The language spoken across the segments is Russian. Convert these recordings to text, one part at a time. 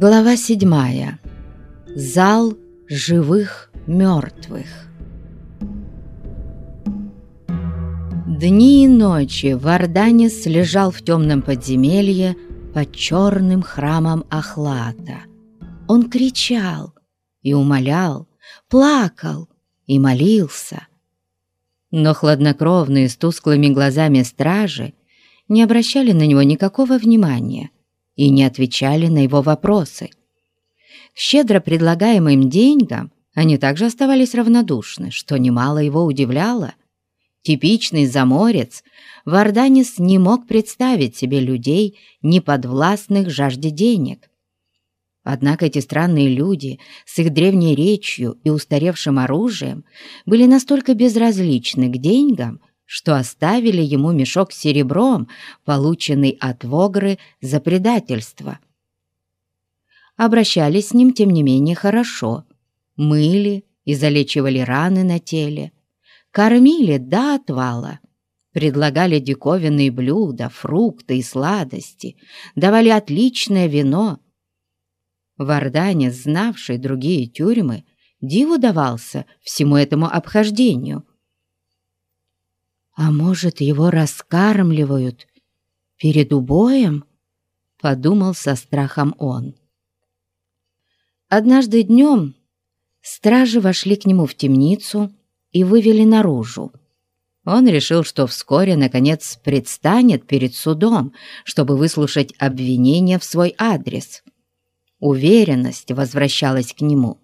Глава седьмая. Зал живых мертвых. Дни и ночи Варданис лежал в темном подземелье под черным храмом Ахлата. Он кричал и умолял, плакал и молился. Но хладнокровные с тусклыми глазами стражи не обращали на него никакого внимания и не отвечали на его вопросы. К щедро предлагаемым деньгам они также оставались равнодушны, что немало его удивляло. Типичный заморец, Варданис не мог представить себе людей, неподвластных жажде денег. Однако эти странные люди с их древней речью и устаревшим оружием были настолько безразличны к деньгам, что оставили ему мешок с серебром, полученный от Вогры за предательство. Обращались с ним, тем не менее, хорошо. Мыли и залечивали раны на теле, кормили до отвала, предлагали диковинные блюда, фрукты и сладости, давали отличное вино. В Ордане, знавший другие тюрьмы, диву давался всему этому обхождению – а может, его раскармливают перед убоем? Подумал со страхом он. Однажды днем стражи вошли к нему в темницу и вывели наружу. Он решил, что вскоре, наконец, предстанет перед судом, чтобы выслушать обвинения в свой адрес. Уверенность возвращалась к нему.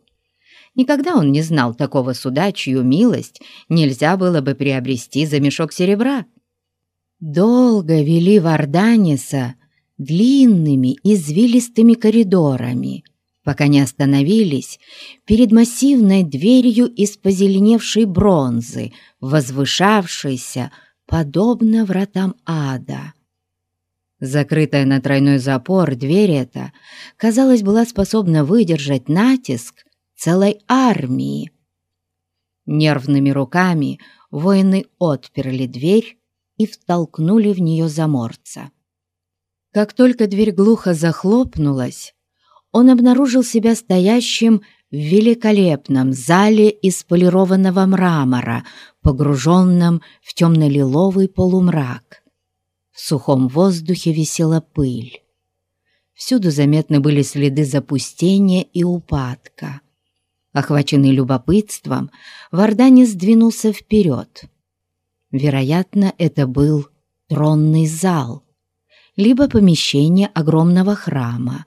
Никогда он не знал такого суда, чью милость нельзя было бы приобрести за мешок серебра. Долго вели Варданиса длинными извилистыми коридорами, пока не остановились перед массивной дверью из позеленевшей бронзы, возвышавшейся подобно вратам ада. Закрытая на тройной запор дверь эта, казалось, была способна выдержать натиск целой армии. Нервными руками воины отперли дверь и втолкнули в нее заморца. Как только дверь глухо захлопнулась, он обнаружил себя стоящим в великолепном зале из полированного мрамора, погруженном в темно-лиловый полумрак. В сухом воздухе висела пыль. Всюду заметны были следы запустения и упадка. Охваченный любопытством, Варданис сдвинулся вперед. Вероятно, это был тронный зал, либо помещение огромного храма.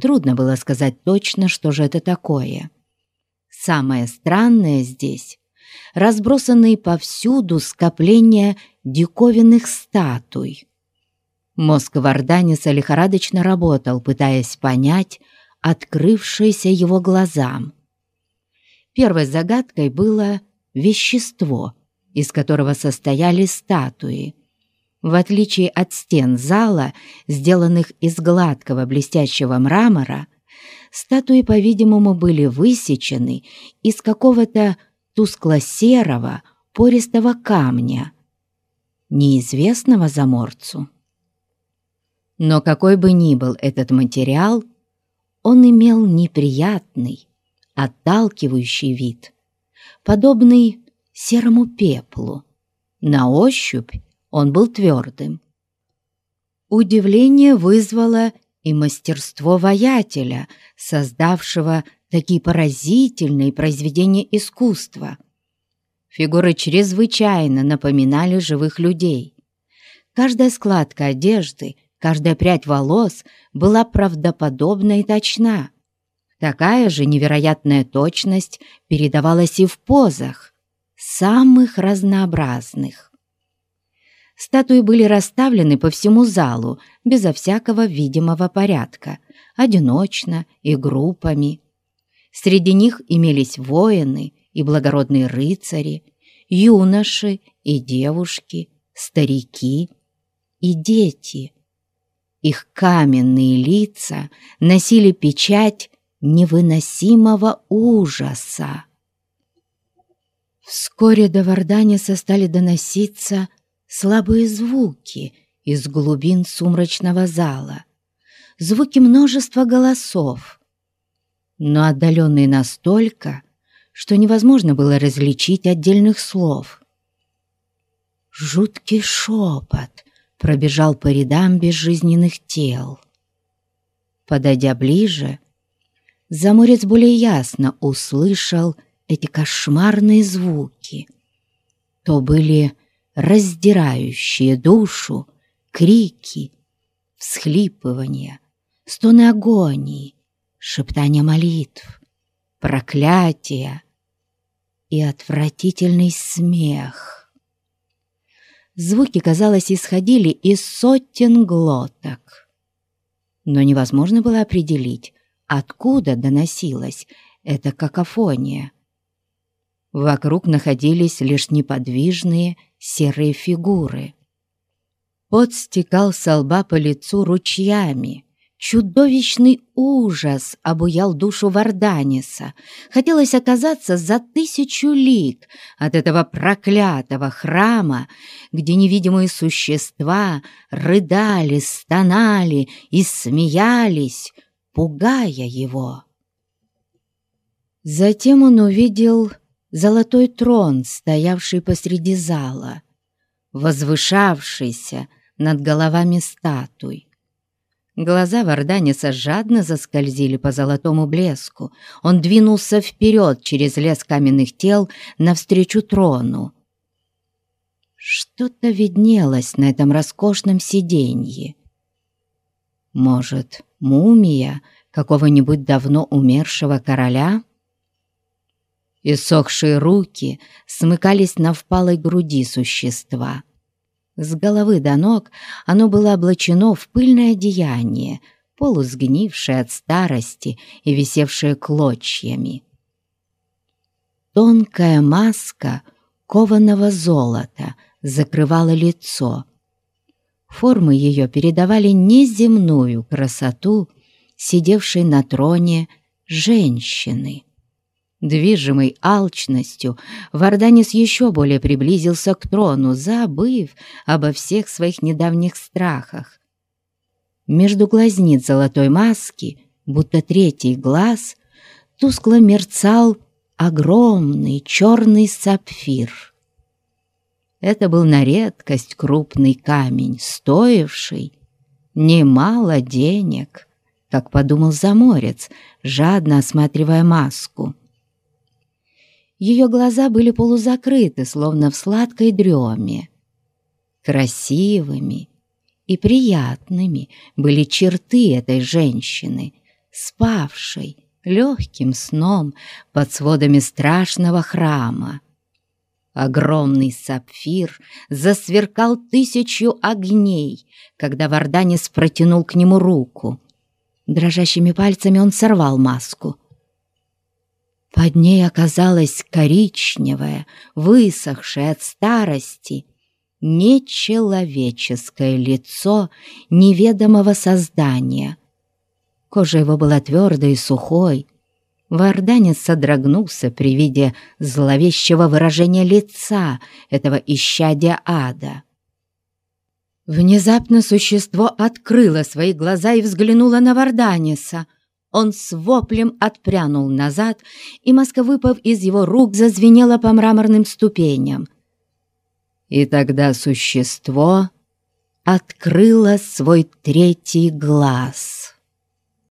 Трудно было сказать точно, что же это такое. Самое странное здесь — разбросанные повсюду скопления диковинных статуй. Мозг Варданиса лихорадочно работал, пытаясь понять открывшееся его глазам. Первой загадкой было вещество, из которого состояли статуи. В отличие от стен зала, сделанных из гладкого блестящего мрамора, статуи, по-видимому, были высечены из какого-то тускло-серого пористого камня, неизвестного заморцу. Но какой бы ни был этот материал, он имел неприятный, отталкивающий вид, подобный серому пеплу. На ощупь он был твердым. Удивление вызвало и мастерство воятеля, создавшего такие поразительные произведения искусства. Фигуры чрезвычайно напоминали живых людей. Каждая складка одежды, каждая прядь волос была правдоподобна и точна. Такая же невероятная точность передавалась и в позах, самых разнообразных. Статуи были расставлены по всему залу, безо всякого видимого порядка, одиночно и группами. Среди них имелись воины и благородные рыцари, юноши и девушки, старики и дети. Их каменные лица носили печать невыносимого ужаса. Вскоре до Варданиса стали доноситься слабые звуки из глубин сумрачного зала. звуки множества голосов, но отдаленные настолько, что невозможно было различить отдельных слов. Жуткий шепот пробежал по рядам безжизненных тел. Подойдя ближе, Заморец более ясно услышал эти кошмарные звуки. То были раздирающие душу крики, всхлипывания, стоны агонии, шептания молитв, проклятия и отвратительный смех. Звуки, казалось, исходили из сотен глоток. Но невозможно было определить, откуда доносилась эта какофония. Вокруг находились лишь неподвижные серые фигуры. Пот стекал со лба по лицу ручьями. Чудовищный ужас обуял душу Варданиса. Хотелось оказаться за тысячу лик от этого проклятого храма, где невидимые существа рыдали, стонали и смеялись, пугая его. Затем он увидел золотой трон, стоявший посреди зала, возвышавшийся над головами статуй. Глаза Варданиса жадно заскользили по золотому блеску. Он двинулся вперед через лес каменных тел навстречу трону. Что-то виднелось на этом роскошном сиденье. Может, мумия какого-нибудь давно умершего короля? Иссохшие руки смыкались на впалой груди существа. С головы до ног оно было облачено в пыльное одеяние, полусгнившее от старости и висевшее клочьями. Тонкая маска кованого золота закрывала лицо, Формы ее передавали неземную красоту, сидевшей на троне женщины. Движимый алчностью, Варданис еще более приблизился к трону, забыв обо всех своих недавних страхах. Между глазниц золотой маски, будто третий глаз, тускло мерцал огромный черный сапфир — это был на редкость крупный камень, стоивший немало денег, как подумал заморец, жадно осматривая маску. Ее глаза были полузакрыты, словно в сладкой дреме. Красивыми и приятными были черты этой женщины, спавшей легким сном под сводами страшного храма. Огромный сапфир засверкал тысячу огней, когда Варданис протянул к нему руку. Дрожащими пальцами он сорвал маску. Под ней оказалось коричневое, высохшее от старости, нечеловеческое лицо неведомого создания. Кожа его была твердой и сухой, Варданец содрогнулся при виде зловещего выражения лица этого исчадия ада. Внезапно существо открыло свои глаза и взглянуло на Варданиса. Он с воплем отпрянул назад, и маска, выпав из его рук, зазвенела по мраморным ступеням. И тогда существо открыло свой третий глаз.